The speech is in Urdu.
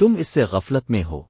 تم اس سے غفلت میں ہو۔